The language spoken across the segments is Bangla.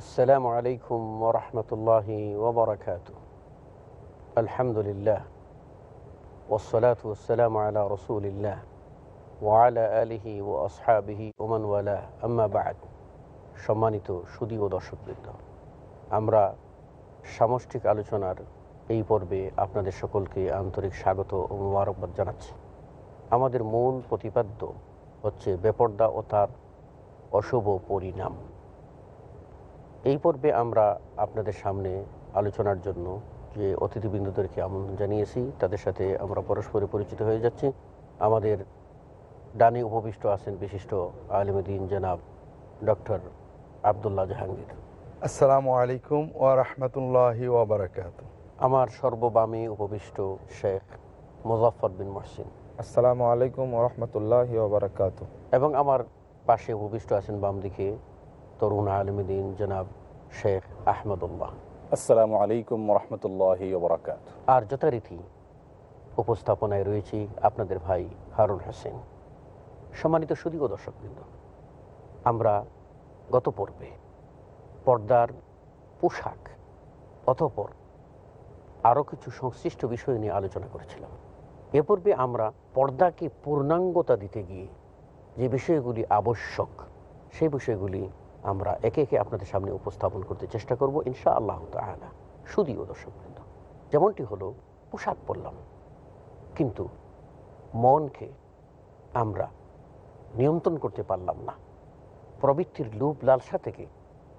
আসসালামু আলাইকুম ওরহমতুল্লাহ ওবরাকাত আলহামদুলিল্লাহ। ওসলাত আলা রসুলিল্লাহ ওয়ালা আলিহি ও আসহাবিহি ওমানওয়ালা আম্মাবাদ সম্মানিত সুদী ও দর্শকবৃন্দ, আমরা সামষ্টিক আলোচনার এই পর্বে আপনাদের সকলকে আন্তরিক স্বাগত ও মুবারকবাদ জানাচ্ছি। আমাদের মূল প্রতিপাদ্য হচ্ছে বেপর্দা ও তার অশুভ পরিণাম। এই পর্বে আমরা আপনাদের সামনে আলোচনার জন্য যে অতিথিবৃন্দদেরকে আমন্ত্রণ জানিয়েছি তাদের সাথে আমরা পরস্পরে পরিচিত হয়ে যাচ্ছি। আমাদের ডানে উপবিষ্ট আছেন বিশিষ্ট আলিমুদ্দিন জনাব ডক্টর আবদুল্লাহ জাহাঙ্গীর। আসসালামু আলাইকুম ওয়া রাহমাতুল্লাহি আমার সর্ববামে উপবিষ্ট শেখ মুজাফর বিন মহসিন। আসসালামু আলাইকুম রহমতুল্লাহ বারাকাত এবং আমার পাশে উপবিষ্ট আছেন বাম দিকে তরুণ আলমদিন জনাব শেখ আহমদুল্লাহ। আসসালামু আলাইকুম রহমতুল্লাহ বরাকাত আর যথারীতি উপস্থাপনায় রয়েছি আপনাদের ভাই হারুন হোসেন। সম্মানিত সুদীয় দর্শকবৃন্দ আমরা গত পর্বে পর্দার পোশাক অতপর আরও কিছু সংশ্লিষ্ট বিষয় নিয়ে আলোচনা করেছিলাম। এ পর্বে আমরা পর্দাকে পূর্ণাঙ্গতা দিতে গিয়ে যে বিষয়গুলি আবশ্যক সেই বিষয়গুলি আমরা একে একে আপনাদের সামনে উপস্থাপন করতে চেষ্টা করব ইনশা আল্লাহ তালা সুদীয় দর্শকবৃন্দ, যেমনটি হলো পোশাক পরলাম। কিন্তু মনকে আমরা নিয়ন্ত্রণ করতে পারলাম না। প্রবৃত্তির লুপ, লালসা থেকে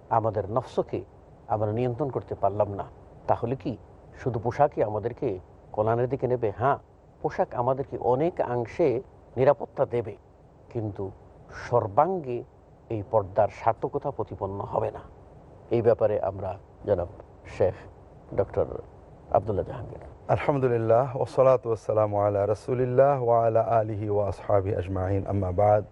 আমাদের নফসকে আমরা নিয়ন্ত্রণ করতে পারলাম না। তাহলে কি শুধু পোশাকই আমাদেরকে কল্যাণের দিকে নেবে? হ্যাঁ পোশাক আমাদেরকে অনেক অংশে নিরাপত্তা দেবে। কিন্তু সর্বাঙ্গে এই পর্দার সার্থকতা প্রতিপন্ন হবে না। এই ব্যাপারে আমরা জনাব শেখ ডক্টর আবদুল্লাহ জাহাঙ্গীর। আলহামদুলিল্লাহ ওসলাত ওসালাম আলা রসুলিল্লাহ ওয়ালা আলিহি ওয়া আসহাবি আজমাইন আম্মা বাদ।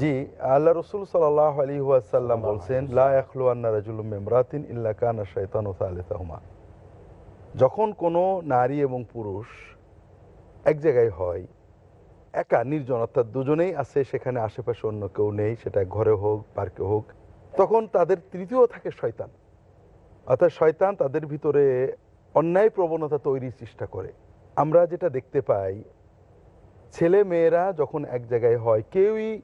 জি আল্লাহ রসুল সাল্লাহ আলী ওয়াসাল্লাম বলছেন লা ইয়াখলু আন্না রাজুলুম ইমরাতিন ইল্লা কানা শাইতানু সালিসাহুমা। যখন কোনো নারী এবং পুরুষ এক জায়গায় হয় একা, নির্জন, অর্থাৎ দুজনেই আছে, সেখানে আশেপাশে অন্য কেউ নেই, সেটা ঘরে হোক, পার্কে হোক। তখন তাদের তৃতীয় থাকে শয়তান। অর্থাৎ শয়তান তাদের ভিতরে অন্যায় প্রবণতা তৈরির চেষ্টা করে। আমরা যেটা দেখতে পাই, ছেলে মেয়েরা যখন এক জায়গায় হয়, কেউই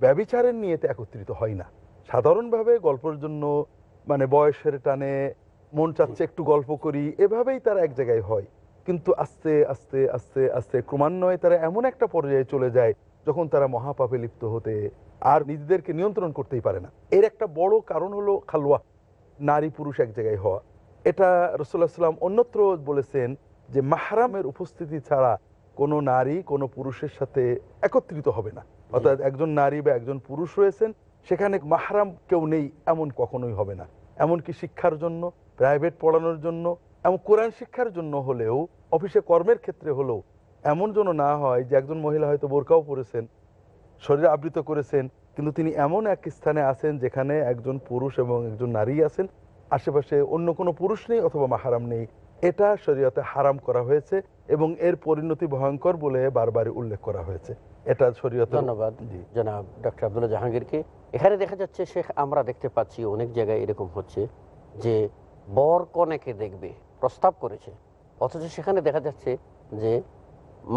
ব্যবিচারের নিয়েতে একত্রিত হয় না। সাধারণভাবে গল্পের জন্য মানে বয়সের টানে মন চাচ্ছে একটু গল্প করি, এভাবেই তারা এক জায়গায় হয়। কিন্তু আস্তে আস্তে আস্তে আস্তে ক্রমান্বয়ে তারা এমন একটা পর্যায়ে চলে যায় যখন তারা মহাপাপে লিপ্ত হতে আর নিজেদেরকে নিয়ন্ত্রণ করতেই পারে না। এর একটা বড় কারণ হলো খালুয়া নারী পুরুষ এক জায়গায় হওয়া। এটা রসুল্লাহ সাল্লাম অন্যত্র বলেছেন যে মাহারামের উপস্থিতি ছাড়া কোনো নারী কোনো পুরুষের সাথে একত্রিত হবে না। অর্থাৎ একজন নারী বা একজন পুরুষ রয়েছেন, সেখানে মাহারাম কেউ নেই এমন কখনোই হবে না। এমনকি শিক্ষার জন্য প্রাইভেট পড়ানোর জন্য এমন কোরআন শিক্ষার জন্য হলেও অফিসে কর্মের ক্ষেত্রে হলেও এমন যেন না হয় যে একজন মহিলা হয়তো বোরকাও পরেছেন শরীরে আবৃত করেছেন কিন্তু তিনি এমন এক স্থানে আছেন যেখানে একজন পুরুষ এবং একজন নারী আছেন আশেপাশে অন্য কোনো পুরুষ নেই অথবা মাহারাম নেই। এটা শরীয়তে হারাম করা হয়েছে এবং এর পরিণতি ভয়ঙ্কর বলে বারবার উল্লেখ করা হয়েছে। এটা শরীয়তে ধন্যবাদ জনাব ডক্টর আবদুল্লাহ জাহাঙ্গীরকে। এখানে দেখা যাচ্ছে শেখ আমরা দেখতে পাচ্ছি অনেক জায়গায় এরকম হচ্ছে যে বর কনেকে দেখবে প্রস্তাব করেছে। অথচ সেখানে দেখা যাচ্ছে যে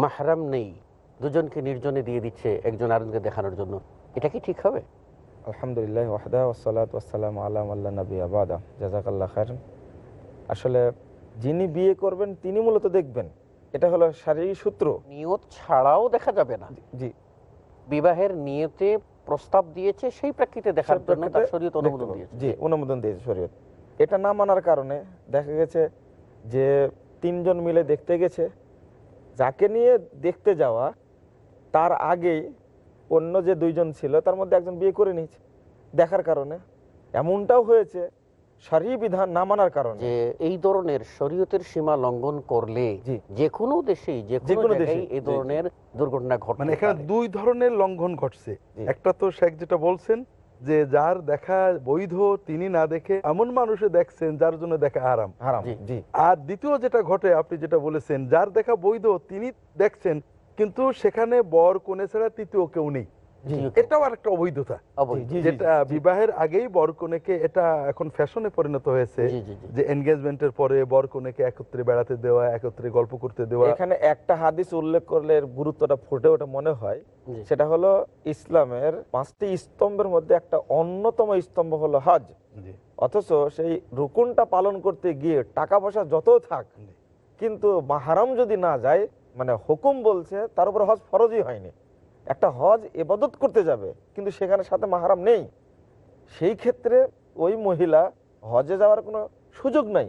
মাহরাম নেই দুজনকে নির্জনে দিয়ে দিচ্ছে একজন আরেকজনকে দেখানোর জন্য। এটা কি ঠিক হবে? আলহামদুলিল্লাহ ওয়াহদা ওসালাত ওয়াসালাম আলাম আল্লাহ নবী আবাদা জাজাকাল্লাহ খার আসলে যিনি বিয়ে করবেন তিনি মূলত দেখবেন। এটা হলো শারীরিক সূত্র। নিয়ত ছাড়াও দেখা যাবে না। জি বিবাহের নিয়তে প্রস্তাব দিয়েছে সেই প্রেক্ষিতে দেখার জন্য তার শরীয়ত অনুমোদন দিয়েছে। জি অনুমোদন দিয়েছে শরীয়ত। এটা না মানার কারণে দেখা গেছে যে তিনজন মিলে দেখতে গেছে যাকে নিয়ে দেখতে যাওয়া তার আগেই অন্য যে দুইজন ছিল তার মধ্যে একজন বিয়ে করে নিয়েছে। দেখার কারণে। এমনটাও হয়েছে সারি বিধান না মানার কারণে। যে এই ধরনের শরীয়তের সীমা লঙ্ঘন করলে। যে কোনো দেশেই যে কোনো কোনো দেশে, এই ধরনের দুর্ঘটনা ঘটে মানে এখানে দুই ধরনের লঙ্ঘন ঘটছে। একটা তো শেখ যেটা বলছেন যে যার দেখা বৈধ তিনি না দেখে এমন মানুষে দেখছেন যার জন্য দেখা আরাম হারাম। জি। আর দ্বিতীয় যেটা ঘটে আপনি যেটা বলেছেন যার দেখা বৈধ তিনি দেখছেন কিন্তু সেখানে বর কোনে ছাড়া তৃতীয় কেউ নেই। এটাও আর একটা অবৈধতা যেটা বিবাহের আগেই বর কনেকে এটা এখন ফ্যাশনে পরিণত হয়েছে। জি, জি, জি। যে এনগেজমেন্টের পরে বর কনেকে একত্রে বেড়াতে দেওয়া একত্রে গল্প করতে দেওয়া। এখানে একটা হাদিস উল্লেখ করলে এর গুরুত্বটা ফুটে ওঠে মনে হয়। সেটা হলো ইসলামের পাঁচটি স্তম্ভের মধ্যে একটা অন্যতম স্তম্ভ হলো হজ। অথচ সেই রুকুনটা পালন করতে গিয়ে টাকা পয়সা যত থাক কিন্তু মাহারাম যদি না যায় মানে হুকুম বলছে তার উপর হজ ফরজই হয়নি। একটা হজ এবাদত করতে যাবে কিন্তু সেখানে সাথে মাহারাম নেই। সেই ক্ষেত্রে ওই মহিলা হজে যাওয়ার কোনো সুযোগ নাই।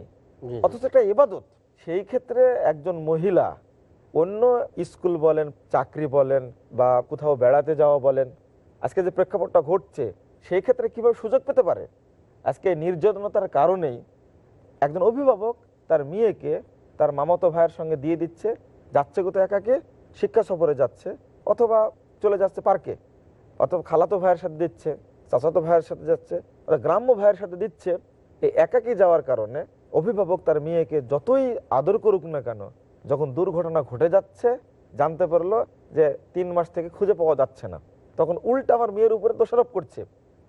অথচ একটা এবাদত। সেই ক্ষেত্রে একজন মহিলা অন্য স্কুল বলেন চাকরি বলেন বা কোথাও বেড়াতে যাওয়া বলেন আজকে যে প্রেক্ষাপটটা ঘটছে সেই ক্ষেত্রে কীভাবে সুযোগ পেতে পারে? আজকে নির্যাতনতার কারণেই একজন অভিভাবক তার মেয়েকে তার মামাতো ভাইয়ের সঙ্গে দিয়ে দিচ্ছে যাচ্ছে কোথাও একাকে? শিক্ষা সফরে যাচ্ছে অথবা চলে যাচ্ছে পার্কে। অথবা খালাতো ভাইয়ের সাথে দিচ্ছে চাচাতো ভাইয়ের সাথে যাচ্ছে অথবা গ্রাম্য ভাইয়ের সাথে দিচ্ছে এই একাকি যাওয়ার কারণে অভিভাবক তার মেয়েকে যতই আদর করুক না কেন যখন দুর্ঘটনা ঘটে যাচ্ছে জানতে পারল যে তিন মাস থেকে খুঁজে পাওয়া যাচ্ছে না। তখন উল্টা আমার মেয়ের উপরে দোষারোপ করছে।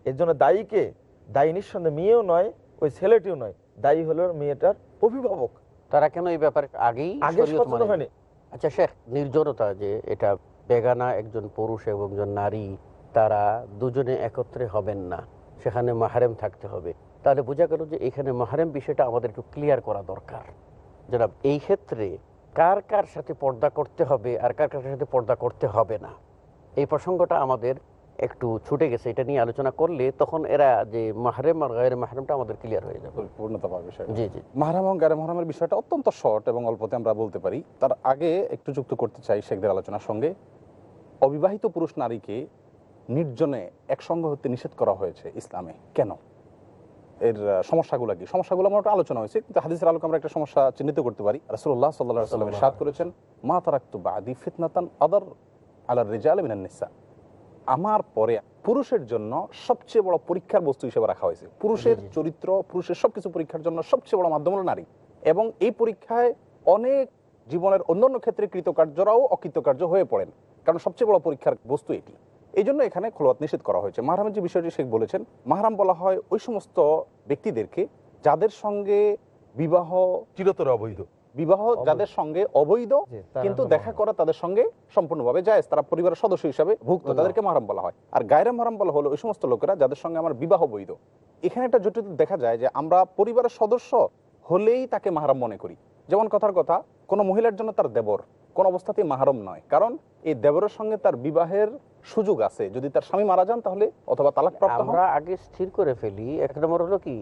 এর জন্য দায়ীকে দায়ী নিঃসন্দেহে মেয়েও নয় ওই ছেলেটিও নয়। দায়ী হলো মেয়েটার অভিভাবক। তারা কেন এই ব্যাপারে আগেই আগে সচেতন হয়নি। আচ্ছা শেখ নির্জনতা যে এটা বেগানা একজন পুরুষ এবং একজন নারী, তারা দুজনে একত্রে হবেন না। সেখানে মাহারেম থাকতে হবে। তাহলে বোঝা গেল যে এখানে মাহারেম বিষয়টা আমাদের একটু ক্লিয়ার করা দরকার। যারা এই ক্ষেত্রে কার কার সাথে পর্দা করতে হবে আর কার কার সাথে পর্দা করতে হবে না? এই প্রসঙ্গটা আমাদের একটু ছুটে গেছে এটা নিয়ে আলোচনা করলে তখন এরা যে মাহারেম আর গায়ের মাহারেমটা আমাদের ক্লিয়ার হয়ে যাবে। পূর্ণতা পাওয়ার বিষয় জি জি। মাহারাম এবং গারে মহারামের বিষয়টা অত্যন্ত শর্ট এবং অল্পতে আমরা বলতে পারি। তার আগে একটু যুক্ত করতে চাই শেখদের আলোচনার সঙ্গে। অবিবাহিত পুরুষ নারীকে নির্জনে একসঙ্গে হতে নিষেধ করা হয়েছে ইসলামে। কেন? এর সমস্যাগুলো কি? সমস্যাগুলো আমার আলোচনা হয়েছে কিন্তু হাদিসের আলোকে আমরা একটা সমস্যা চিহ্নিত করতে পারি। রাসূলুল্লাহ সাল্লাহ ওয়াসাল্লাম ইরশাদ করেছেন মা তারাকতু বাদি ফিতনাতান আদার আলার রেজা মিনান নিসা। আমার পরে পুরুষের জন্য সবচেয়ে বড় পরীক্ষার বস্তু হিসেবে রাখা হয়েছে। পুরুষের চরিত্র পুরুষের সবকিছু পরীক্ষার জন্য সবচেয়ে বড় মাধ্যম হলো নারী। এবং এই পরীক্ষায় অনেক জীবনের অন্যান্য ক্ষেত্রে কৃতকার্যরাও অকৃতকার্য হয়ে পড়েন। কারণ সবচেয়ে বড় পরীক্ষার বস্তু এটি। এই জন্য এখানে খোলাত নিষেধ করা হয়েছে। মাহারামের যে বিষয়টি শেখ বলেছেন মাহারাম বলা হয় ওই সমস্ত ব্যক্তিদেরকে যাদের সঙ্গে বিবাহ চিরতর অবৈধ। বিবাহ যাদের সঙ্গে অবৈধ কিন্তু দেখা করা তাদের সঙ্গে সম্পূর্ণভাবে যায় তারা পরিবারের সদস্য হিসাবে ভুক্ত তাদেরকে মারাম বলা হয়। আর গায়রা মারাম বলা হলো ওই সমস্ত লোকেরা যাদের সঙ্গে আমার বিবাহ বৈধ। এখানে একটা জটিল দেখা যায় যে আমরা পরিবারের সদস্য হলেই তাকে মাহারাম মনে করি। যেমন কথার কথা কোনো মহিলার জন্য তার দেবর কোন অবস্থাতেই মাহারম নয়। কারণ এই দেবরের সঙ্গে তার বিবাহের সুযোগ আছে। যদি তার স্বামী মারা যান তাহলে অথবা তালাক প্রাপ্ত আমরা আগে স্থির করে ফেলি এক নম্বর হলো কি?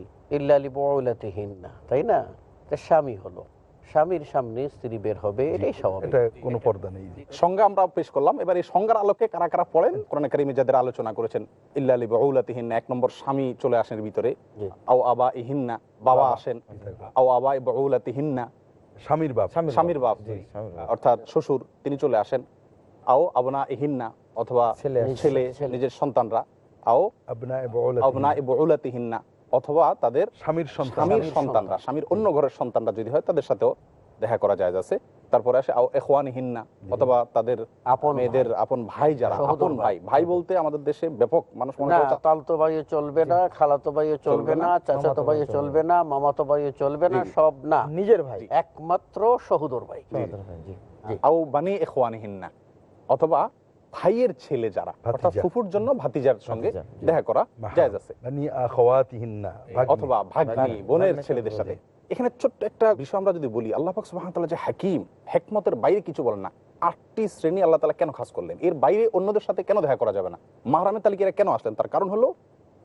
বউলাতিহীন তাই না? তা স্বামী হলো। স্বামীর সামনে স্ত্রী বের হবে এটাই স্বাভাবিক। এটা কোনো পর্দা নেই। সংজ্ঞা আমরা পেশ করলাম। এবার এই সংজ্ঞার আলোকে কারা কারা পড়েন? কোরআন কারিমে যাদের আলোচনা করেছেন ইল্লা আলী বাউলাতিহীন এক নম্বর স্বামী চলে আসেন ভিতরে। আও আবা ইহিন্না বাবা আসেন। আও আবা বাউলাতিহিন্না স্বামীর বাপ। স্বামীর বাপ। স্বামীর বাপ। অর্থাৎ শ্বশুর তিনি চলে আসেন। আও আবনা ইহিন্না অথবা ছেলে। নিজের সন্তানরা। আও আবনা আবনা বাউলাতিহিন্না অথবা তাদের স্বামীর সন্তান স্বামীর সন্তানরা স্বামীর অন্য ঘরের সন্তানরা যদি হয় তাদের সাথেও দেখা করা যায় আছে। তারপরে আসে আও এখওয়ানিহিন্না অথবা তাদের আপন মেয়েদের আপন ভাই যারা আপন ভাই। ভাই। বলতে আমাদের দেশে ব্যাপক মানুষ মনে না করে তালতো ভাইও চলবে না খালাতো ভাইও চলবে না চাচাতো ভাইও চলবে না। মামাতো ভাইও চলবে না সব না। নিজের ভাই। একমাত্র সহোদর ভাই। সহোদর ভাই, জি। আও বানি এখওয়ানিহিন্না অথবা ভাইয়ের ছেলে যারা অর্থাৎ ফুফুর জন্য ভাতিজার সঙ্গে দেখা করা। জায়েজ আছে। অথবা ভাগ্নি বোনের ছেলেদের সাথে। এখানে ছোট্ট একটা বিষয় আমরা যদি বলি আল্লাহ পাক সুবহানাহু যে হাকিম হেকমতের বাইরে কিছু বলেন না। আটটি শ্রেণি আল্লাহ তাআলা কেন খাস করলেন? এর বাইরে অন্যদের সাথে কেন দেখা করা যাবে না? মাহরামের তালিকায় কেন আসলেন? তার কারণ হলো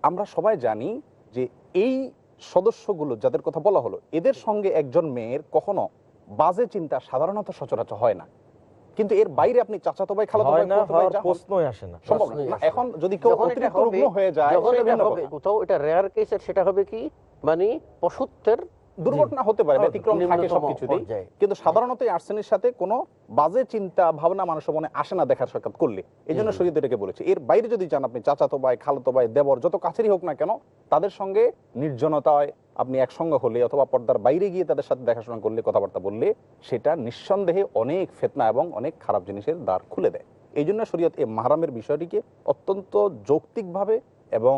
আমরা সবাই জানি যে এই সদস্যগুলো যাদের কথা বলা হলো এদের সঙ্গে একজন মেয়ের কখনো বাজে চিন্তা সাধারণত সচরাচর হয় না। কিন্তু এর বাইরে আপনি চাচাতো ভাই খালাতো ভাই হয় প্রশ্নই আসে না সম্ভব না। এখন যদি কেউ অতিরিক্ত রুগ্ন হয়ে যায়। কোথাও এটা রেয়ার কেসের সেটা হবে কি মানে পশুত্বের দুর্ঘটনা হতে পারে ব্যতিক্রম থাকে সবকিছুতেই। কিন্তু সাধারণত এই আর্সেনির সাথে কোনো বাজে চিন্তা ভাবনা মানুষের মনে আসে না দেখার সাক্ষাৎ করলে। এই জন্য শরীর এটাকে বলেছে। এর বাইরে যদি যান আপনি চাচাতো ভাই খালাতো ভাই দেবর যত কাছেরই হোক না কেন তাদের সঙ্গে নির্জনতায় আপনি একসঙ্গে হলে অথবা পর্দার বাইরে গিয়ে তাদের সাথে দেখাশোনা করলে কথাবার্তা বললে সেটা নিঃসন্দেহে অনেক ফেতনা এবং অনেক খারাপ জিনিসের দ্বার খুলে দেয়। এই জন্য শরীয়ত এই মাহারামের বিষয়টিকে অত্যন্ত যৌক্তিকভাবে এবং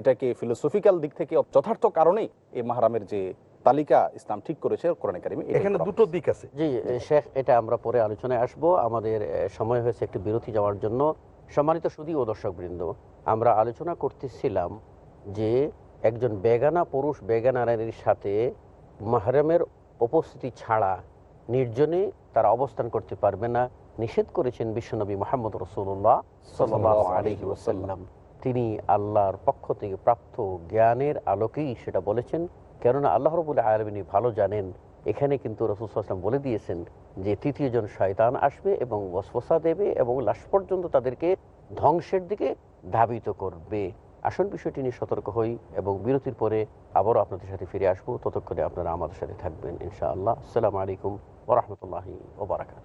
এটাকে ফিলোসফিক্যাল দিক থেকে যথার্থ কারণেই এই মাহারামের যে তালিকা ইসলাম ঠিক করেছে কোরআন কারিমে এটাই এখানে দুটো দিক আছে। জি শেখ এটা আমরা পরে আলোচনায় আসব। আমাদের সময় হয়েছে একটি বিরতি যাওয়ার জন্য। সম্মানিত সুদী ও দর্শকবৃন্দ আমরা আলোচনা করতেছিলাম যে একজন বেগানা পুরুষ বেগানা নারীর সাথে মাহরামের উপস্থিতি ছাড়া নির্জনে তারা অবস্থান করতে পারবে না। নিষেধ করেছেন বিশ্বনবী মোহাম্মদ রসুল্লাহ সাল্লাহ আলহি ওসাল্লাম তিনি আল্লাহর পক্ষ থেকে প্রাপ্ত জ্ঞানের আলোকেই সেটা বলেছেন। কেননা আল্লাহ রবুল আলমিনী ভালো জানেন। এখানে কিন্তু রসুলাম বলে দিয়েছেন যে তৃতীয় জন শয়তান আসবে এবং ওসওসা দেবে এবং লাশ পর্যন্ত তাদেরকে ধ্বংসের দিকে ধাবিত করবে। আসল বিষয়টি নিয়ে সতর্ক হই এবং বিরতির পরে আবারও আপনাদের সাথে ফিরে আসব। ততক্ষণে আপনারা আমাদের সাথে থাকবেন ইনশাআল্লাহ। আসসালামু আলাইকুম ওরহমতুল্লাহি ওবরাকাত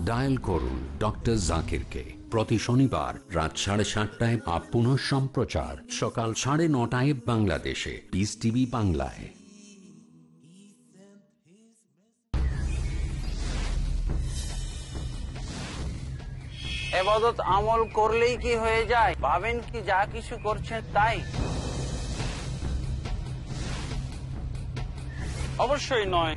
dial করুন ডক্টর জাকিরকে প্রতি শনিবার রাত সাড়ে সাতটায় আপন সম্প্রচার সকাল সাড়ে নটায় বাংলাদেশে। পিস টিভি বাংলায়। এবাদত আমল করলেই কি হয়ে যায়? ভাবেন কি যা কিছু করছেন তাই? অবশ্যই নয়।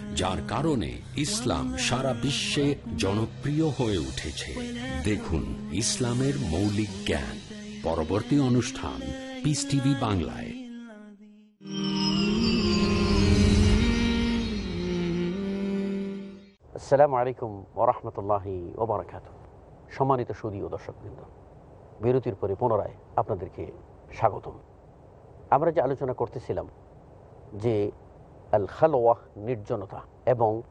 যার কারণে ইসলাম সারা বিশ্বে জনপ্রিয় হয়ে উঠেছে। দেখুন ইসলামের মৌলিক জ্ঞান। পরবর্তী অনুষ্ঠান পিস টিভি বাংলায়। আসসালামু আলাইকুম ওরহমতুল্লাহি ওবরাকাত সম্মানিত সুদী ও দর্শকবৃন্দ, বিরতির পরে পুনরায় আপনাদেরকে স্বাগতম। আমরা যে আলোচনা করতেছিলাম যে আল খালোয়াহ নির্জনতা। এবং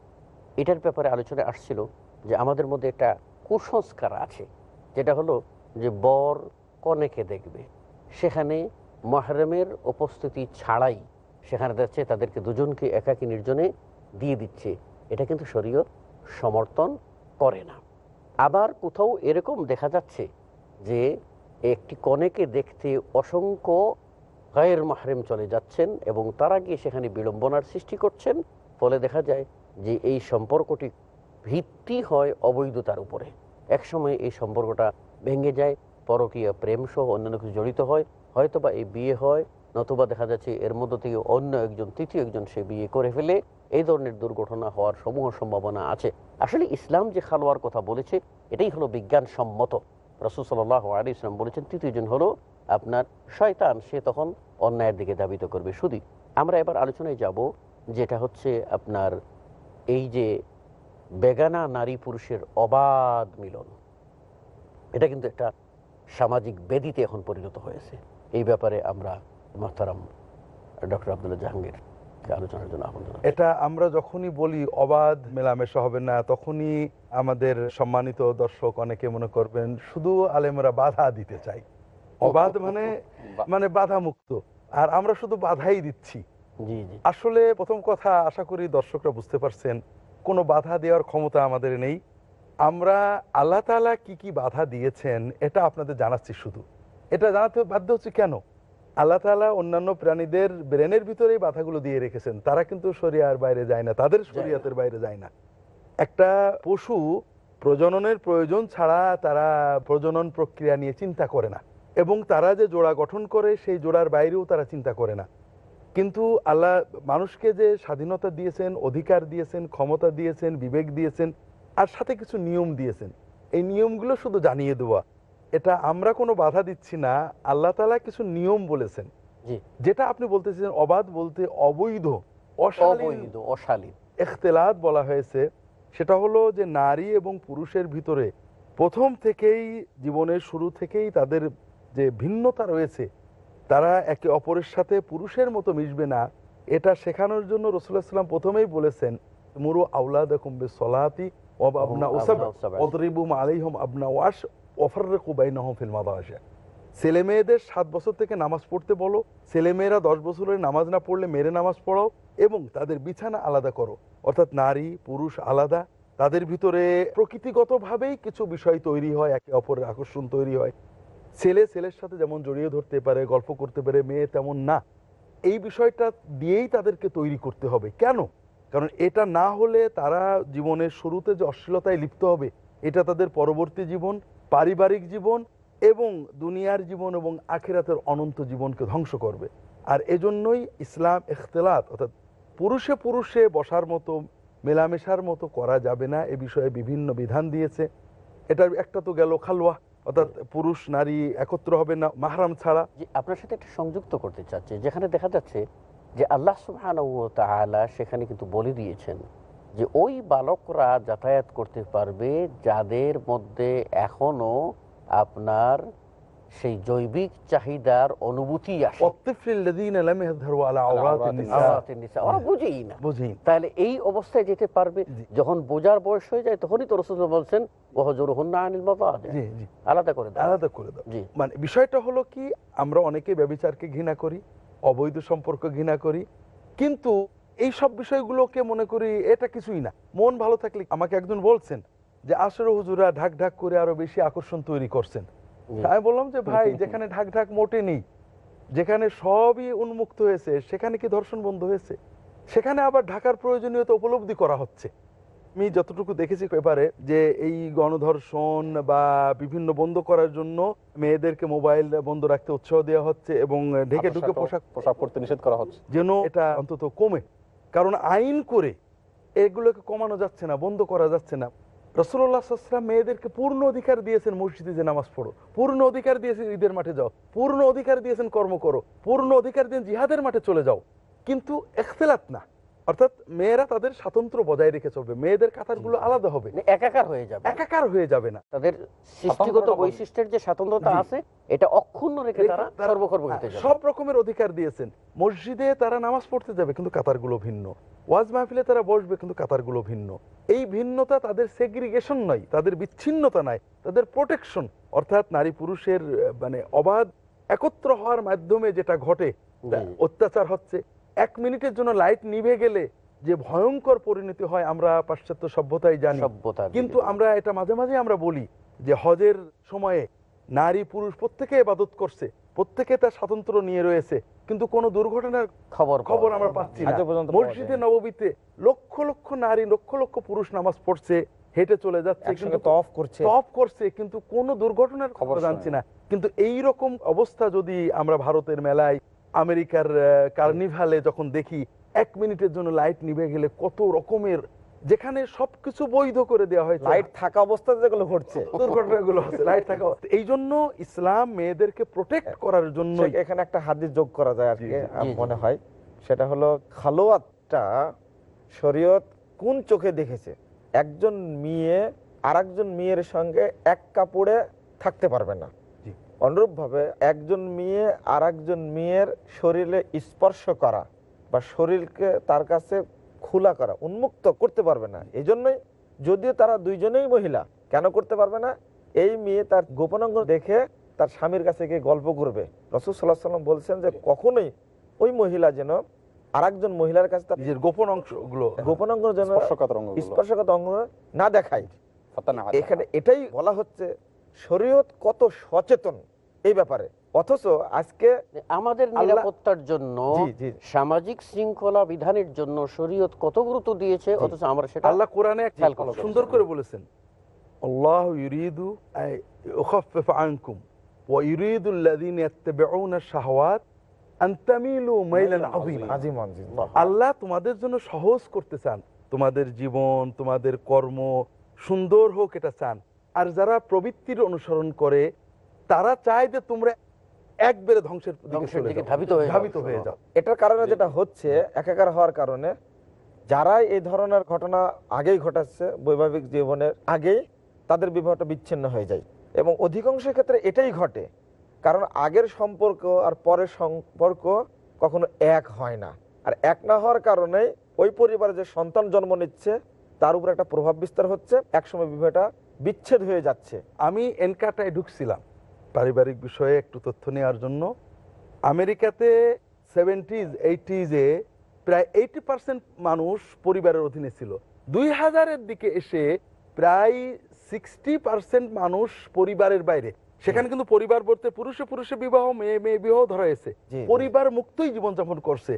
এটার ব্যাপারে আলোচনা আসছিল যে আমাদের মধ্যে একটা কুসংস্কার আছে, যেটা হলো যে বর কনেকে দেখবে। সেখানে মহরমের উপস্থিতি ছাড়াই সেখানে যাচ্ছে, তাদেরকে দুজনকে একাকী নির্জনে দিয়ে দিচ্ছে। এটা কিন্তু শরীয়ত সমর্থন করে না। আবার কোথাও এরকম দেখা যাচ্ছে যে একটি কনেকে দেখতে অসংখ্য গায়ের মাহরেম চলে যাচ্ছেন এবং তারা গিয়ে সেখানে বিড়ম্বনার সৃষ্টি করছেন। ফলে দেখা যায় যে এই সম্পর্কটি ভিত্তি হয় অবৈধতার উপরে। একসময় এই সম্পর্কটা ভেঙে যায়, পরকীয় প্রেম সহ অন্যান্য কিছু জড়িত হয়, হয়তোবা এই বিয়ে হয়, নতুবা দেখা যাচ্ছে এর মধ্য থেকে অন্য একজন, তৃতীয় একজন সে বিয়ে করে ফেলে। এই ধরনের দুর্ঘটনা হওয়ার সমূহ সম্ভাবনা আছে। আসলে ইসলাম যে খালোয়ার কথা বলেছে, এটাই হলো বিজ্ঞানসম্মত। রসুল সাল্লাহ আলী ইসলাম বলেছেন তৃতীয়জন হলো আপনার শয়তান, সে তখন অন্যায়ের দিকে দাবিত করবে। শুধু আমরা এবার আলোচনায় যাব যেটা হচ্ছে আপনার এই যে বেগানা নারী পুরুষের অবাধ মিলন। এটা কিন্তু একটা সামাজিক বেদিতে এখন পরিণত হয়েছে। এই ব্যাপারে আমরা মাহতারাম ডক্টর আবদুল্লাহ জাহাঙ্গীর আলোচনার জন্য এটা আমরা যখনই বলি অবাধ মেলামেশা হবে না, তখনই আমাদের সম্মানিত দর্শক অনেকে মনে করবেন, শুধু আলেমরা বাধা দিতে চাই অবাধ মানে মানে বাধা। মুক্ত আর আমরা শুধু বাধাই দিচ্ছি। আসলে প্রথম কথা আশা করি দর্শকরা বুঝতে পারছেন কোনো বাধা দেওয়ার ক্ষমতা আমাদের নেই। আমরা আল্লাহ তাআলা কি কি বাধা দিয়েছেন এটা আপনাদের জানাচ্ছি শুধু। এটা জানাতে বাধ্য হচ্ছে কেন? আল্লাহ তাআলা অন্যান্য প্রাণীদের ব্রেনের ভিতরেই বাধাগুলো দিয়ে রেখেছেন। তারা কিন্তু শরিয়ার বাইরে যায় না তাদের শরিয়াতের বাইরে যায় না। একটা পশু প্রজননের প্রয়োজন ছাড়া তারা প্রজনন প্রক্রিয়া নিয়ে চিন্তা করে না। এবং তারা যে জোড়া গঠন করে সেই জোড়ার বাইরেও তারা চিন্তা করে না। কিন্তু আল্লাহ মানুষকে যে স্বাধীনতা দিয়েছেন অধিকার দিয়েছেন ক্ষমতা দিয়েছেন বিবেক দিয়েছেন আর সাথে কিছু নিয়ম দিয়েছেন এই নিয়মগুলো শুধু জানিয়ে দেওয়া। এটা আমরা কোনো বাধা দিচ্ছি না আল্লাহ তালা কিছু নিয়ম বলেছেন। যেটা আপনি বলতেছেন অবাধ বলতে অবৈধ অবৈধ অশালীন। এখতেলাত বলা হয়েছে সেটা হলো যে নারী এবং পুরুষের ভিতরে প্রথম থেকেই জীবনের শুরু থেকেই তাদের যে ভিন্নতা রয়েছে তারা একে অপরের সাথে পুরুষের মতো মিশবে না এটা শেখানোর জন্য রসুল্লাহ সাল্লাম প্রথমেই বলেছেন মুরু আউলাদ কুম্বে সলাতি ছেলে মেয়েদের সাত বছর থেকে নামাজ পড়তে বলো ছেলে মেয়েরা দশ বছরের নামাজ না পড়লে মেরে নামাজ পড়াও এবং তাদের বিছানা আলাদা করো। অর্থাৎ নারী পুরুষ আলাদা তাদের ভিতরে প্রকৃতিগতভাবেই কিছু বিষয় তৈরি হয় একে অপরের আকর্ষণ তৈরি হয়। ছেলে ছেলের সাথে যেমন জড়িয়ে ধরতে পারে, গল্প করতে পারে, মেয়ে তেমন না। এই বিষয়টা দিয়েই তাদেরকে তৈরি করতে হবে। কেন? কারণ এটা না হলে তারা জীবনের শুরুতে যে অশ্লীলতায় লিপ্ত হবে, এটা তাদের পরবর্তী জীবন, পারিবারিক জীবন এবং দুনিয়ার জীবন এবং আখেরাতের অনন্ত জীবনকে ধ্বংস করবে। আর এজন্যই ইসলাম এখতলাত, অর্থাৎ পুরুষে পুরুষে বসার মতো, মেলামেশার মতো করা যাবে না, এ বিষয়ে বিভিন্ন বিধান দিয়েছে। এটার একটা তো গেল খালওয়া। অর্থাৎ পুরুষ, নারী একত্র হবে না, মাহরাম ছাড়া। যে আপনার সাথে একটা সংযুক্ত করতে চাচ্ছে, যেখানে দেখা যাচ্ছে যে আল্লাহ সুহানা সেখানে কিন্তু বলে দিয়েছেন যে ওই বালকরা যাতায়াত করতে পারবে যাদের মধ্যে এখনও আপনার সেই জৈবিক চাহিদার অনুভূতি আসে। ওরা বুঝেই না। তাহলে এই অবস্থায় যেতে পারবে যখন বোঝার বয়স হয়ে যায় তখনই তো রসুল বলছেন আলাদা করে আলাদা করে দাও। মানে বিষয়টা হলো কি আমরা অনেকে ব্যবিচারকে ঘৃণা করি অবৈধ সম্পর্ক ঘৃণা করি কিন্তু এই সব বিষয়গুলোকে মনে করি এটা কিছুই না। মন ভালো থাকলে আমাকে একজন বলছেন যে আসলে হুজুরা ঢাক ঢাক করে আরও বেশি আকর্ষণ তৈরি করছেন। আমি বললাম যে ভাই যেখানে ঢাক ঢাক মোটে নেই যেখানে সবই উন্মুক্ত হয়েছে সেখানে কি ধর্ষণ বন্ধ হয়েছে? সেখানে আবার ঢাকার প্রয়োজনীয়তা উপলব্ধি করা হচ্ছে। আমি যতটুকু দেখেছি পেপারে যে এই গণধর্ষণ বা বিভিন্ন বন্ধ করার জন্য মেয়েদেরকে মোবাইল বন্ধ রাখতে উৎসাহ দেওয়া হচ্ছে এবং ঢেকে ঢুকে পোশাক পোশাক পরতে নিষেধ করা হচ্ছে। যেন এটা অন্তত কমে। কারণ আইন করে এগুলোকে কমানো যাচ্ছে না বন্ধ করা যাচ্ছে না। রসুল্লাহাম মেয়েদেরকে পূর্ণ অধিকার দিয়েছেন মসজিদে যে নামাজ পড়ো। পূর্ণ অধিকার দিয়েছেন ঈদের মাঠে যাও। পূর্ণ অধিকার দিয়েছেন কর্ম করো। পূর্ণ অধিকার দিয়েছেন জিহাদের মাঠে চলে যাও। কিন্তু এখতেলাত না। অর্থাৎ মেয়েরা তাদের স্বাতন্ত্র বজায় রেখে চলবে। মেয়েদের কাতারগুলো আলাদা হবে। মানে একাকার হয়ে যাবে। একাকার হয়ে যাবে না। তাদের সৃষ্টিগত বৈশিষ্ট্যের যে স্বাতন্ত্রতা আছে এটা অক্ষুণ্ণ রেখে তারা সর্বকর্মক্ষেত্রে হ্যাঁ, সব রকমের অধিকার দিয়েছেন। মসজিদে তারা নামাজ পড়তে যাবে কিন্তু কাতারগুলো ভিন্ন। ওয়াজ মাহফিলে তারা বসবে কিন্তু কাতারগুলো ভিন্ন। এই ভিন্নতা তাদের সেগ্রিগেশন নয় তাদের বিচ্ছিন্নতা নাই তাদের প্রোটেকশন অর্থাৎ নারী পুরুষের মানে অবাধ একত্র হওয়ার মাধ্যমে যেটা ঘটে অত্যাচার হচ্ছে এক মিনিটের জন্য লাইট নিভে গেলে যে ভয়ঙ্কর পরিণতি হয় আমরা পাশ্চাত্য সভ্যতায় জানি। সভ্যতার দিকে। কিন্তু আমরা এটা মাঝে মাঝে আমরা বলি যে হজের সময়ে নারী পুরুষ প্রত্যেকে ইবাদত করছে প্রত্যেকে তার স্বাতন্ত্র নিয়ে রয়েছে কিন্তু কোনো দুর্ঘটনার খবর খবর আমরা পাচ্ছি না। মসজিদে নববীতে লক্ষ লক্ষ নারী লক্ষ লক্ষ পুরুষ নামাজ পড়ছে হেঁটে চলে যাচ্ছে একসঙ্গে তওয়াফ করছে। তফ করছে কিন্তু কোনো দুর্ঘটনার খবর খবর জানছি না। কিন্তু এই রকম অবস্থা যদি আমরা ভারতের মেলায় আমেরিকার কার্নিভালে যখন দেখি এক মিনিটের জন্য লাইট নিভে গেলে কত রকমের যেখানে সবকিছু বৈধ করে দেওয়া হয়েছে। লাইট থাকা অবস্থাতে যেগুলো ঘটছে। দুর্ঘটনাগুলো হচ্ছে লাইট থাকা এই জন্য ইসলাম মেয়েদেরকে প্রোটেক্ট করার জন্য এখানে একটা হাদিস যোগ করা যায় আর কি। মনে হয়। সেটা হলো খালোয়াতটা শরীয়ত কোন চোখে দেখেছে? একজন মেয়ে আর একজন মেয়ের সঙ্গে এক কাপড়ে থাকতে পারবে না। অনুরূপভাবে একজন মেয়ে আর একজন মেয়ের শরীরে স্পর্শ করা বা শরীরকে তার কাছে খোলা করা উন্মুক্ত করতে পারবে না। এই জন্যই যদিও তারা দুইজনেই মহিলা কেন করতে পারবে না? এই মেয়ে তার গোপনাঙ্গ দেখে তার স্বামীর কাছে গিয়ে গল্প করবে। রসুল সাল্লাহ সাল্লাম বলছেন যে কখনোই ওই মহিলা যেন আর একজন মহিলার কাছে তার নিজের গোপন অংশগুলো গোপনাঙ্গ যেন স্পর্শকাতর অঙ্গগুলো। স্পর্শকাত অঙ্গ না দেখায়। এখানে এটাই বলা হচ্ছে শরীয়ত কত সচেতন। এই ব্যাপারে। অথচ আজকে আমাদের নিরাপত্তার জন্য। সামাজিক শৃঙ্খলা বিধানের জন্য শরীয়ত কত গুরুত্ব দিয়েছে অথচ আমরা সেটা আল্লাহ কোরআনে। সুন্দর করে বলেছেন আল্লাহ ইউরিদু আই আনকুম ইয়াত্তাবিউনা আশ-শাহাওয়াত আন তামিলু মাইলান আযীমা। আজিম আজিম আল্লাহ তোমাদের জন্য সহজ করতে চান তোমাদের জীবন তোমাদের কর্ম সুন্দর হোক এটা চান। আর যারা প্রবৃত্তির অনুসরণ করে তারা চায় যে তোমরা একবারে ধ্বংসের দিকে ধ্বংসের দিকে ধাবিত হয়ে যাও। ধাবিত হয়ে যাও। এটার কারণে যেটা হচ্ছে একাকার হওয়ার কারণে যারা এই ধরনের ঘটনা আগেই ঘটাচ্ছে বৈবাহিক জীবনের আগেই তাদের বিবাহটা বিচ্ছিন্ন হয়ে যায়। এবং অধিকাংশ ক্ষেত্রে এটাই ঘটে। কারণ আগের সম্পর্ক আর পরের সম্পর্ক কখনো এক হয় না। আর এক না হওয়ার কারণে ওই পরিবারে যে সন্তান জন্ম নিচ্ছে তার উপর একটা প্রভাব বিস্তার হচ্ছে। একসময় বিবাহটা বিচ্ছেদ হয়ে যাচ্ছে। আমি এনকাটায় ঢুকছিলাম। পারিবারিক বিষয়ে একটু তথ্য নেওয়ার জন্য। আমেরিকাতে সেভেন্টিজ এইটিজে প্রায় এইটি পার্সেন্ট মানুষ পরিবারের অধীনে ছিল। দুই হাজারের দিকে এসে প্রায় সিক্সটি পার্সেন্ট মানুষ পরিবারের বাইরে। সেখানে কিন্তু পরিবার বলতে পুরুষে পুরুষে বিবাহ মেয়ে মেয়ে বিবাহ ধরা হয়েছে। পরিবার মুক্তই জীবনযাপন করছে।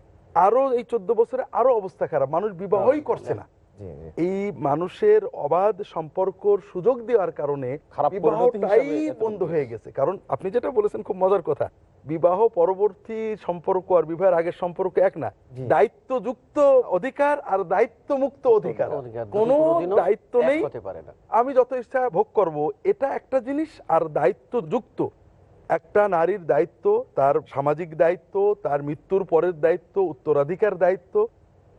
আরও এই চোদ্দ বছরে আরও অবস্থা খারাপ। মানুষ বিবাহই করছে না। এই মানুষের অবাধ সম্পর্কর সুযোগ দেওয়ার কারণে বিবাহটাই বন্ধ হয়ে গেছে। কারণ আপনি যেটা বলেছেন খুব মজার কথা। বিবাহ পরবর্তী সম্পর্ক আর বিবাহের আগের সম্পর্ক এক না। জি। দায়িত্বযুক্ত অধিকার আর দায়িত্ব মুক্ত অধিকার। কোনো দায়িত্ব নেই। আমি যত ইচ্ছা ভোগ করব এটা একটা জিনিস আর দায়িত্ব যুক্ত একটা নারীর দায়িত্ব তার সামাজিক দায়িত্ব তার মৃত্যুর পরের দায়িত্ব উত্তরাধিকার দায়িত্ব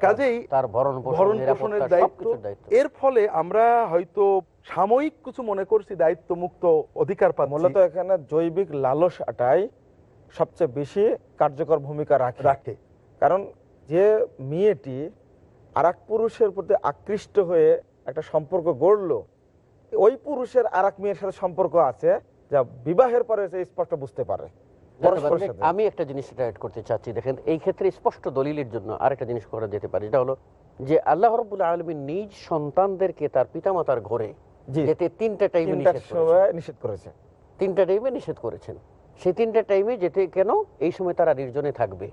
কাজেই তার ভরণ ভরণ পোষণের দায়িত্ব। এর ফলে আমরা হয়তো সাময়িক কিছু মনে করছি দায়িত্ব মুক্ত অধিকার পাচ্ছি। মূলত এখানে জৈবিক লালসাটাই সবচেয়ে বেশি কার্যকর ভূমিকা রাখে। রাখে। কারণ যে মেয়েটি আর এক পুরুষের প্রতি আকৃষ্ট হয়ে একটা সম্পর্ক গড়লো ওই পুরুষের আর এক মেয়ের সাথে সম্পর্ক আছে যা বিবাহের পরে সে স্পষ্ট বুঝতে পারে। আমি একটা জিনিস অ্যাড করতে চাচ্ছি। দেখেন এই ক্ষেত্রে স্পষ্ট দলিলের জন্য আরেকটা জিনিস করা যেতে পারে। এটা হলো যে আল্লাহ রব্বুল আলমী নিজ সন্তানদেরকে তার পিতামাতার ঘরে যেতে তিনটা টাইমে নিষেধ করেছে তিনটা টাইমে নিষেধ করেছেন। সেই তিনটা টাইমে যেতে কেন এই সময় তারা নির্জনে থাকবে?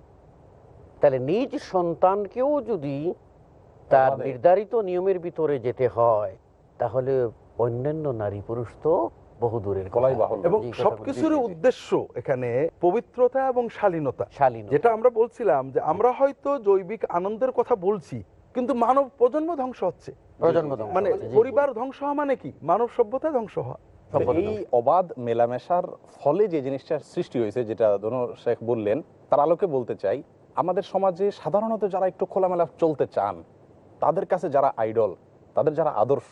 তাহলে নিজ সন্তানকেও যদি তার নির্ধারিত নিয়মের ভিতরে যেতে হয় তাহলে অন্যান্য নারী পুরুষ তো বহু দূরের বাহুল্য। এবং জি, কথা বলি। সবকিছুর উদ্দেশ্য এখানে পবিত্রতা এবং শালীনতা শালীনতা। যেটা আমরা বলছিলাম যে আমরা হয়তো জৈবিক আনন্দের কথা বলছি কিন্তু মানব প্রজন্ম ধ্বংস হচ্ছে মানে। পরিবার ধ্বংস হওয়া মানে কি মানব সভ্যতা ধ্বংস হওয়া এই অবাধ মেলামেশার ফলে যে জিনিসটার সৃষ্টি হয়েছে যেটা দোনো শেখ বললেন তার আলোকে বলতে চাই আমাদের সমাজে সাধারণত যারা একটু খোলামেলা চলতে চান তাদের কাছে যারা আইডল তাদের যারা আদর্শ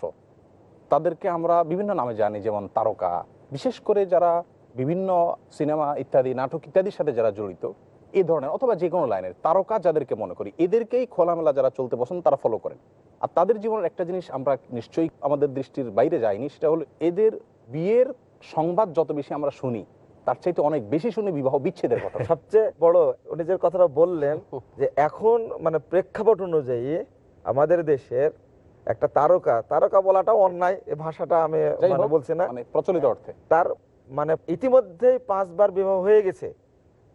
তাদেরকে আমরা বিভিন্ন নামে জানি, যেমন তারকা। বিশেষ করে যারা বিভিন্ন সিনেমা ইত্যাদি, নাটক ইত্যাদির সাথে যারা জড়িত এই ধরনের, অথবা যে কোনো লাইনের তারকা যাদেরকে মনে করি, এদেরকেই খোলামেলা যারা চলতে পছন্দ, তারা ফলো করেন। আর তাদের জীবনের একটা জিনিস আমরা নিশ্চয়ই আমাদের দৃষ্টির বাইরে যাইনি, সেটা হলো এদের বিয়ের সংবাদ যত বেশি আমরা শুনি, তার চাইতে অনেক বেশি শুনি বিবাহ বিচ্ছেদের কথা। সবচেয়ে বড় উনি যে কথাটা বললেন যে, এখন মানে প্রেক্ষাপট অনুযায়ী আমাদের দেশের একটা তারকা তারকা বলাটাও অন্যায় এই ভাষাটা আমি মানে বলছি না। মানে প্রচলিত অর্থে। তার মানে ইতিমধ্যেই পাঁচবার বিবাহ হয়ে গেছে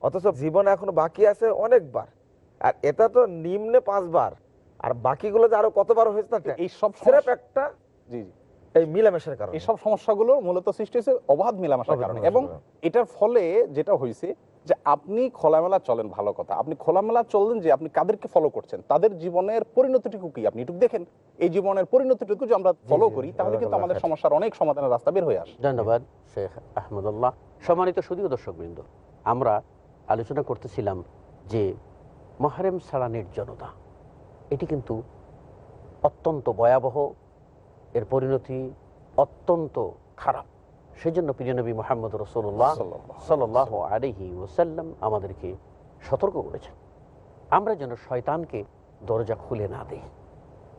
অথচ জীবন এখন বাকি আছে অনেকবার। আর এটা তো নিম্নে পাঁচবার আর বাকিগুলো যে আরও কতবার হয়েছে না এই সব সেরাপ একটা জি জি। এই মিলামেশার কারণে। এইসব সমস্যাগুলো মূলত সৃষ্টি হয়েছে অবাধ মিলামেশার কারণে। এবং এটার ফলে যেটা হয়েছে যে আপনি খোলামেলা চলেন ভালো কথা। আপনি খোলামেলা চললেন যে আপনি কাদেরকে ফলো করছেন তাদের জীবনের পরিণতিটুকু কি? আপনি একটু দেখেন। এই জীবনের পরিণতিটুকু যে আমরা ফলো করি তাহলে কিন্তু আমাদের সমস্যার অনেক সমাধানের রাস্তা বের হয়ে আসে। ধন্যবাদ শেখ আহমদুল্লাহ। সম্মানিত সুদীয় দর্শকবৃন্দ আমরা আলোচনা করতেছিলাম যে মহারেম ছাড়া জনতা এটি কিন্তু অত্যন্ত ভয়াবহ এর পরিণতি অত্যন্ত খারাপ। সেজন্য প্রিয়নবী মোহাম্মদ রসুল্লাহ সাল্লাহ আলহি ওসাল্লাম আমাদেরকে সতর্ক করেছেন। আমরা যেন শয়তানকে দরজা খুলে না দিই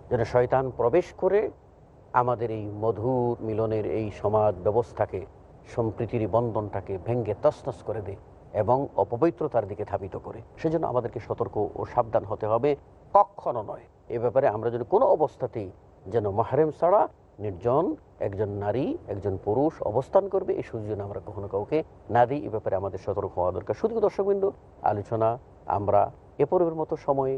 যেন শয়তান প্রবেশ করে আমাদের এই মধুর মিলনের এই সমাজ ব্যবস্থাকে সম্প্রীতির বন্ধনটাকে ভেঙ্গে তসনস করে দেয় এবং অপবিত্রতার দিকে ধাবিত করে। সেজন্য আমাদেরকে সতর্ক ও সাবধান হতে হবে কখনো নয়। এ ব্যাপারে আমরা যদি কোনো অবস্থাতেই যেন মাহরেম ছাড়া নির্জন একজন নারী, একজন পুরুষ অবস্থান করবে, এই সুযোগ যেন আমরা কখনো কাউকে না দিই। এ ব্যাপারে আমাদের সতর্ক হওয়া দরকার। শুধু দর্শকবিন্দু, আলোচনা, আমরা এ পর্বের মতো সময়ে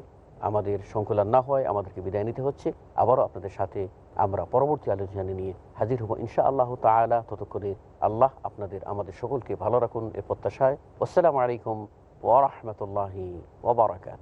আমাদের সংকুলন না হয় আমাদেরকে বিদায় নিতে হচ্ছে। আবারও আপনাদের সাথে আমরা পরবর্তী আলোচনা নিয়ে হাজির হব ইনশা আল্লাহ তালা ততক্ষণে আল্লাহ আপনাদের, আমাদের সকলকে ভালো রাখুন এ প্রত্যাশায়। আসসালামু আলাইকুম ওরহমতুল্লাহি ওবরাকাত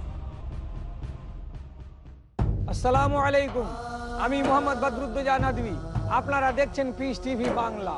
আসসালামু আলাইকুম আমি মোহাম্মদ বদরুদ্দোজা নদী আপনারা দেখছেন পিস টিভি বাংলা